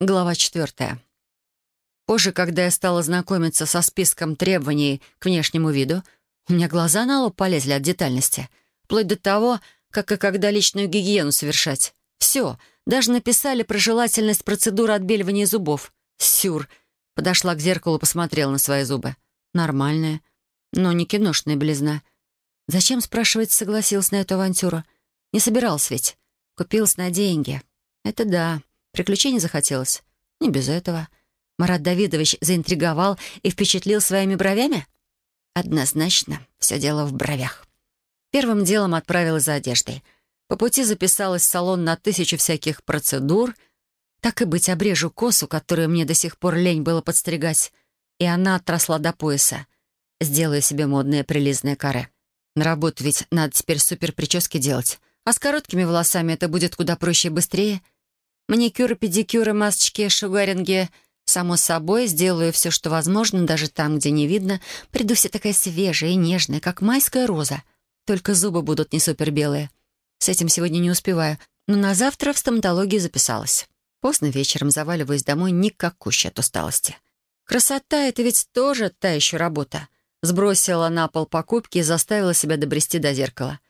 Глава четвертая. Позже, когда я стала знакомиться со списком требований к внешнему виду, у меня глаза на лоб полезли от детальности. Вплоть до того, как и когда личную гигиену совершать. Все. Даже написали про желательность процедуры отбеливания зубов. Сюр. Подошла к зеркалу, посмотрела на свои зубы. Нормальная. Но не киношная близна. Зачем, спрашивается, согласилась на эту авантюру? Не собиралась ведь. Купилась на деньги. Это да. Приключений захотелось? Не без этого. Марат Давидович заинтриговал и впечатлил своими бровями? Однозначно, все дело в бровях. Первым делом отправилась за одеждой. По пути записалась в салон на тысячу всяких процедур. Так и быть, обрежу косу, которую мне до сих пор лень было подстригать, и она отросла до пояса. Сделаю себе модное прилизное каре. На работу ведь надо теперь супер прически делать. А с короткими волосами это будет куда проще и быстрее — Маникюры, педикюры, масочки, шугаринги. Само собой, сделаю все, что возможно, даже там, где не видно. Приду вся такая свежая и нежная, как майская роза. Только зубы будут не супер белые. С этим сегодня не успеваю, но на завтра в стоматологию записалась. Поздно вечером заваливаюсь домой никакущей от усталости. Красота — это ведь тоже та еще работа. Сбросила на пол покупки и заставила себя добрести до зеркала.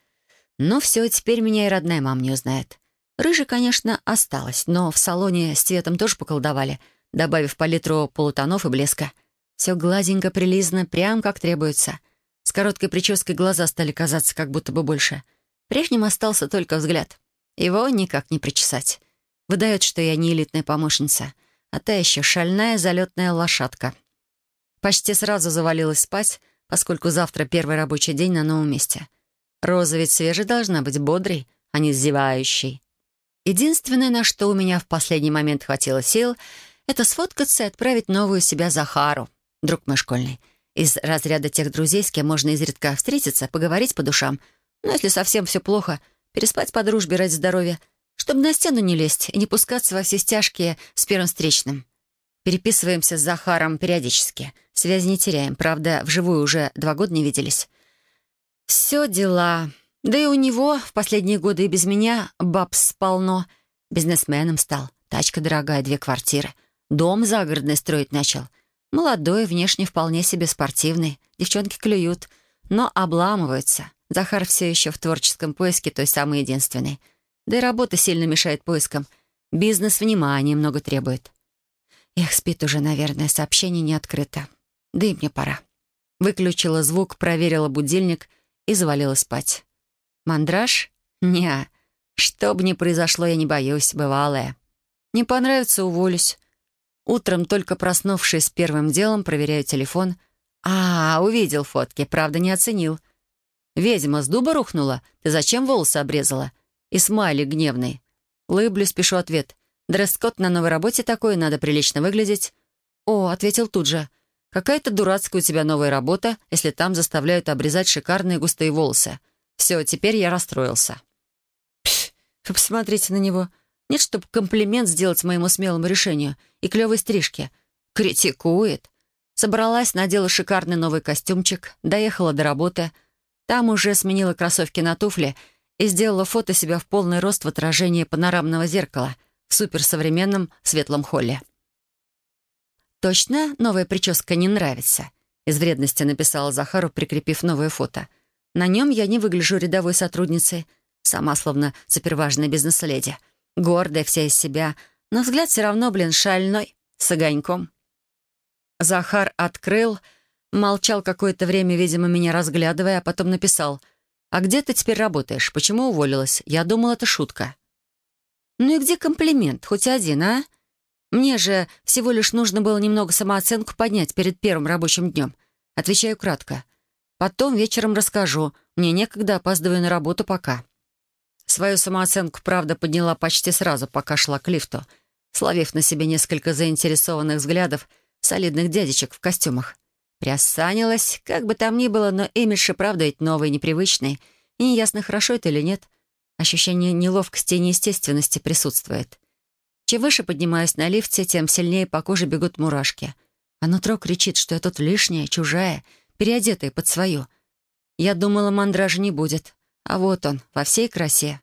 Ну все, теперь меня и родная мама не узнает. Рыжий, конечно, осталась, но в салоне с цветом тоже поколдовали, добавив палитру полутонов и блеска. Все гладенько, прилизано, прям как требуется. С короткой прической глаза стали казаться как будто бы больше. Прежним остался только взгляд. Его никак не причесать. Выдает, что я не элитная помощница, а та еще шальная залетная лошадка. Почти сразу завалилась спать, поскольку завтра первый рабочий день на новом месте. Роза ведь свежей должна быть бодрой, а не зевающей. Единственное, на что у меня в последний момент хватило сил, это сфоткаться и отправить новую себя Захару, друг мой школьный. Из разряда тех друзей, с кем можно изредка встретиться, поговорить по душам. Но если совсем все плохо, переспать по дружбе ради здоровья, чтобы на стену не лезть и не пускаться во все стяжкие с первым встречным. Переписываемся с Захаром периодически. Связи не теряем. Правда, вживую уже два года не виделись. Все дела. Да и у него в последние годы и без меня бабс полно. Бизнесменом стал. Тачка дорогая, две квартиры. Дом загородный строить начал. Молодой, внешне вполне себе спортивный. Девчонки клюют, но обламываются. Захар все еще в творческом поиске той самой единственной. Да и работа сильно мешает поискам. Бизнес внимания много требует. Эх, спит уже, наверное, сообщение не открыто. Да и мне пора. Выключила звук, проверила будильник и завалилась спать. Мандраж? Неа. Что бы ни произошло, я не боюсь, бывалая. Не понравится — уволюсь. Утром, только проснувшись первым делом, проверяю телефон. А, увидел фотки, правда, не оценил. «Ведьма с дуба рухнула? Ты зачем волосы обрезала?» И смайли гневный. Лыблю, спешу ответ. Дресс-код на новой работе такой, надо прилично выглядеть. «О», — ответил тут же. «Какая-то дурацкая у тебя новая работа, если там заставляют обрезать шикарные густые волосы. Все, теперь я расстроился. Пф, вы посмотрите на него. Нет, чтобы комплимент сделать моему смелому решению и клевой стрижке. Критикует. Собралась, надела шикарный новый костюмчик, доехала до работы. Там уже сменила кроссовки на туфли и сделала фото себя в полный рост в отражении панорамного зеркала в суперсовременном светлом холле. «Точно новая прическа не нравится?» Из вредности написала Захару, прикрепив новое фото — на нем я не выгляжу рядовой сотрудницей, сама словно суперважная бизнес-леди. Гордая вся из себя, но взгляд все равно, блин, шальной, с огоньком. Захар открыл, молчал какое-то время, видимо, меня разглядывая, а потом написал «А где ты теперь работаешь? Почему уволилась? Я думал, это шутка». «Ну и где комплимент? Хоть один, а? Мне же всего лишь нужно было немного самооценку поднять перед первым рабочим днем. Отвечаю кратко. Потом вечером расскажу. Мне некогда, опаздываю на работу пока». Свою самооценку, правда, подняла почти сразу, пока шла к лифту, словив на себе несколько заинтересованных взглядов солидных дядечек в костюмах. Приосанилась, как бы там ни было, но имидж и правда ведь новый, непривычный, и неясно, хорошо это или нет. Ощущение неловкости и неестественности присутствует. Чем выше поднимаюсь на лифте, тем сильнее по коже бегут мурашки. А нутро кричит, что я тут лишняя, чужая — переодетые под свою. Я думала, мандража не будет. А вот он, во всей красе.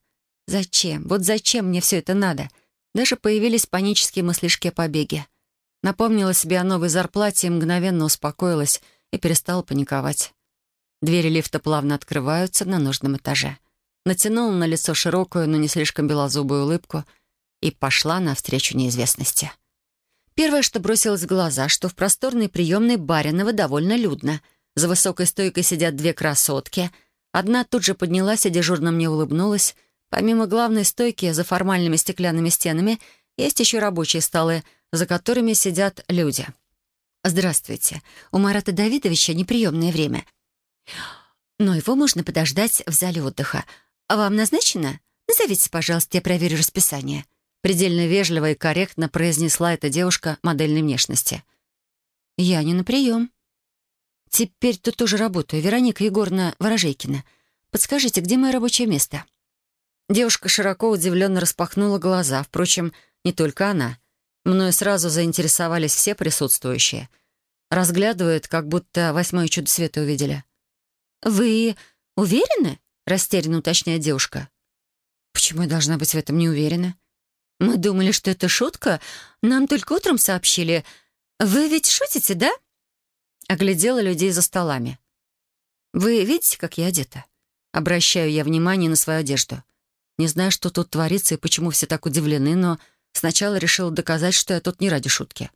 Зачем? Вот зачем мне все это надо? Даже появились панические мыслишки о побеге. Напомнила себе о новой зарплате мгновенно успокоилась и перестала паниковать. Двери лифта плавно открываются на нужном этаже. Натянула на лицо широкую, но не слишком белозубую улыбку и пошла навстречу неизвестности. Первое, что бросилось в глаза, что в просторной приемной Баринова довольно людно. За высокой стойкой сидят две красотки. Одна тут же поднялась и дежурно мне улыбнулась. Помимо главной стойки, за формальными стеклянными стенами, есть еще рабочие столы, за которыми сидят люди. «Здравствуйте. У Марата Давидовича неприемное время. Но его можно подождать в зале отдыха. Вам назначено? Назовите, пожалуйста, я проверю расписание». Предельно вежливо и корректно произнесла эта девушка модельной внешности. «Я не на прием. Теперь тут тоже работаю. Вероника Егоровна Ворожейкина. Подскажите, где мое рабочее место?» Девушка широко удивленно распахнула глаза. Впрочем, не только она. Мною сразу заинтересовались все присутствующие. Разглядывают, как будто восьмое чудо света увидели. «Вы уверены?» — растерянно уточняет девушка. «Почему я должна быть в этом не уверена?» «Мы думали, что это шутка. Нам только утром сообщили. Вы ведь шутите, да?» Оглядела людей за столами. «Вы видите, как я одета?» Обращаю я внимание на свою одежду. Не знаю, что тут творится и почему все так удивлены, но сначала решила доказать, что я тут не ради шутки.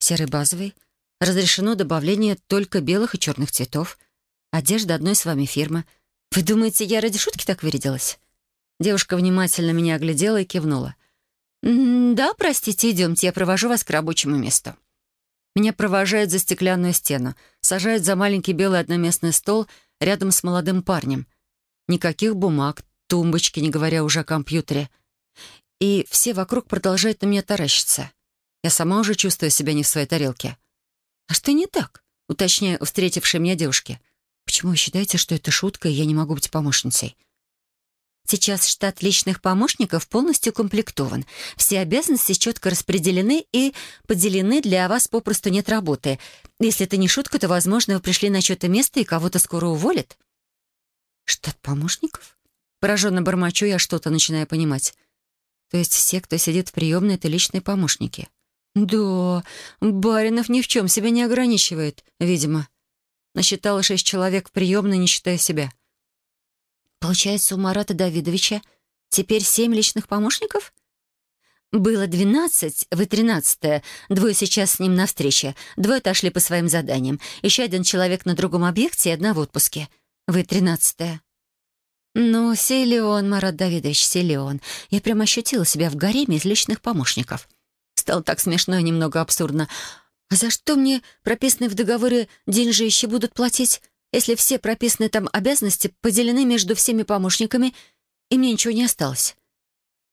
Серый базовый. Разрешено добавление только белых и черных цветов. Одежда одной с вами фирмы. Вы думаете, я ради шутки так вырядилась?» Девушка внимательно меня оглядела и кивнула. «Да, простите, идемте, я провожу вас к рабочему месту». Меня провожают за стеклянную стену, сажают за маленький белый одноместный стол рядом с молодым парнем. Никаких бумаг, тумбочки, не говоря уже о компьютере. И все вокруг продолжают на меня таращиться. Я сама уже чувствую себя не в своей тарелке. «А что не так?» — уточняю у встретившей меня девушки. «Почему вы считаете, что это шутка, и я не могу быть помощницей?» Сейчас штат личных помощников полностью укомплектован. Все обязанности четко распределены и поделены, для вас попросту нет работы. Если это не шутка, то, возможно, вы пришли на чье-то место и кого-то скоро уволят. Штат помощников? Пораженно бормочу я что-то, начиная понимать. То есть все, кто сидит в приемной, это личные помощники. Да, Баринов ни в чем себя не ограничивает, видимо. Насчитала шесть человек в приемной, не считая себя. — Получается, у Марата Давидовича теперь семь личных помощников? Было двенадцать, вы тринадцатая. Двое сейчас с ним на встрече. Двое отошли по своим заданиям. Еще один человек на другом объекте и одна в отпуске. Вы тринадцатая. Ну, силен, Марат Давидович, силен. Я прям ощутила себя в гареме из личных помощников. Стало так смешно и немного абсурдно. А за что мне прописанные в договоре деньжищи будут платить? Если все прописанные там обязанности поделены между всеми помощниками, и мне ничего не осталось.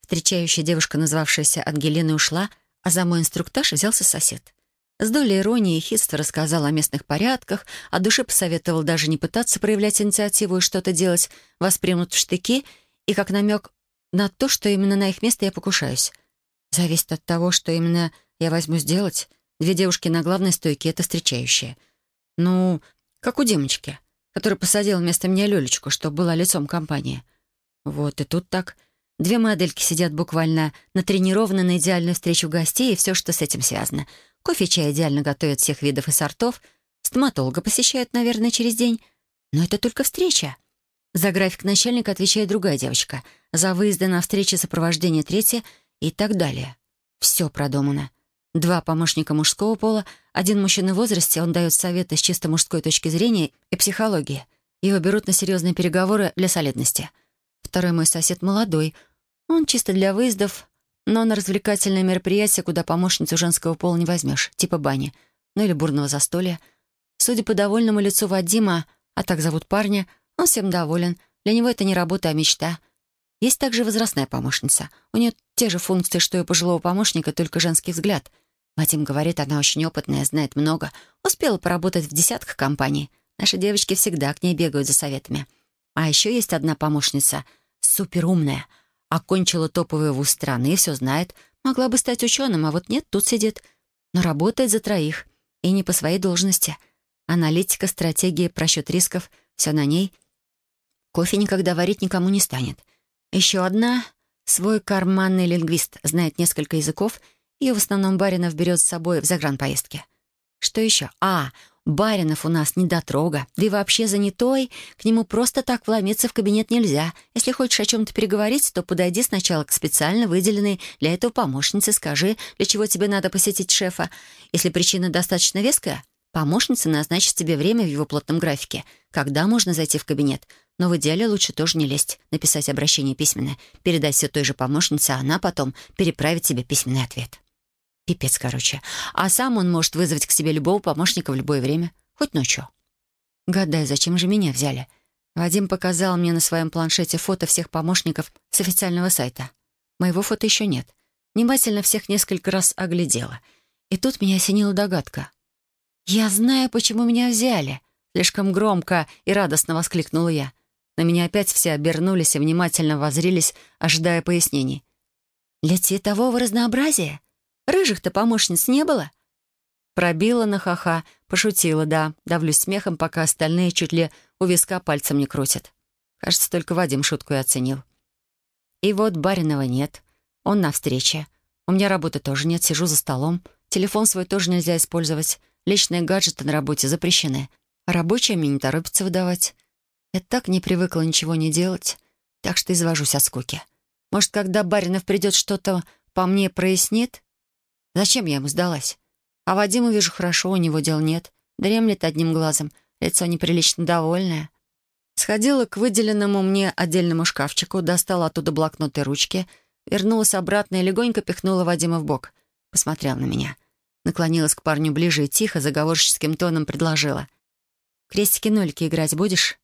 Встречающая девушка, назвавшаяся Ангелиной, ушла, а за мой инструктаж взялся сосед. С долей иронии и хитства рассказал о местных порядках, а душе посоветовал даже не пытаться проявлять инициативу и что-то делать, воспримут в штыки, и как намек на то, что именно на их место я покушаюсь. Зависит от того, что именно я возьму сделать. Две девушки на главной стойке — это встречающие. Ну, как у Димочки, который посадил вместо меня Лёлечку, чтобы была лицом компании. Вот и тут так. Две модельки сидят буквально натренированы на идеальную встречу гостей и все, что с этим связано. Кофе, чай идеально готовят всех видов и сортов. Стоматолога посещают, наверное, через день. Но это только встреча. За график начальника отвечает другая девочка. За выезды на встречи сопровождение третья и так далее. Все продумано. Два помощника мужского пола, один мужчина в возрасте, он дает советы с чисто мужской точки зрения и психологии. Его берут на серьезные переговоры для солидности. Второй мой сосед молодой. Он чисто для выездов, но на развлекательное мероприятие, куда помощницу женского пола не возьмешь, типа бани, ну или бурного застолья. Судя по довольному лицу Вадима, а так зовут парня, он всем доволен. Для него это не работа, а мечта. Есть также возрастная помощница. У нее те же функции, что и у пожилого помощника, только женский взгляд — Вадим говорит, она очень опытная, знает много. Успела поработать в десятках компаний. Наши девочки всегда к ней бегают за советами. А еще есть одна помощница, суперумная. Окончила топовый вуз страны, все знает. Могла бы стать ученым, а вот нет, тут сидит. Но работает за троих. И не по своей должности. Аналитика, стратегия, просчет рисков — все на ней. Кофе никогда варить никому не станет. Еще одна Свой карманный лингвист знает несколько языков, и в основном Баринов берет с собой в загранпоездки. Что еще? А, Баринов у нас недотрога, да и вообще занятой, к нему просто так вломиться в кабинет нельзя. Если хочешь о чем-то переговорить, то подойди сначала к специально выделенной для этого помощнице, скажи, для чего тебе надо посетить шефа. Если причина достаточно веская, помощница назначит тебе время в его плотном графике, когда можно зайти в кабинет. Но в идеале лучше тоже не лезть, написать обращение письменное, передать все той же помощнице, а она потом переправит тебе письменный ответ. Пипец, короче. А сам он может вызвать к себе любого помощника в любое время, хоть ночью. Гадаю, зачем же меня взяли? Вадим показал мне на своем планшете фото всех помощников с официального сайта. Моего фото еще нет. Внимательно всех несколько раз оглядела. И тут меня осенила догадка. «Я знаю, почему меня взяли!» Слишком громко и радостно воскликнула я. На меня опять все обернулись и внимательно возрились, ожидая пояснений. «Для цветового разнообразия? Рыжих-то помощниц не было?» Пробила на ха-ха, пошутила, да, давлюсь смехом, пока остальные чуть ли у виска пальцем не крутят. Кажется, только Вадим шутку и оценил. И вот Баринова нет. Он на встрече. У меня работы тоже нет, сижу за столом. Телефон свой тоже нельзя использовать. Личные гаджеты на работе запрещены. А рабочие мне не торопятся выдавать. Я так не привыкла ничего не делать, так что извожусь от скуки. Может, когда Баринов придет, что-то по мне прояснит? Зачем я ему сдалась? А Вадиму вижу хорошо, у него дел нет. Дремлет одним глазом, лицо неприлично довольное. Сходила к выделенному мне отдельному шкафчику, достала оттуда блокнот и ручки, вернулась обратно и легонько пихнула Вадима в бок. Посмотрел на меня. Наклонилась к парню ближе и тихо, заговорческим тоном предложила. «Крестики-нолики играть будешь?»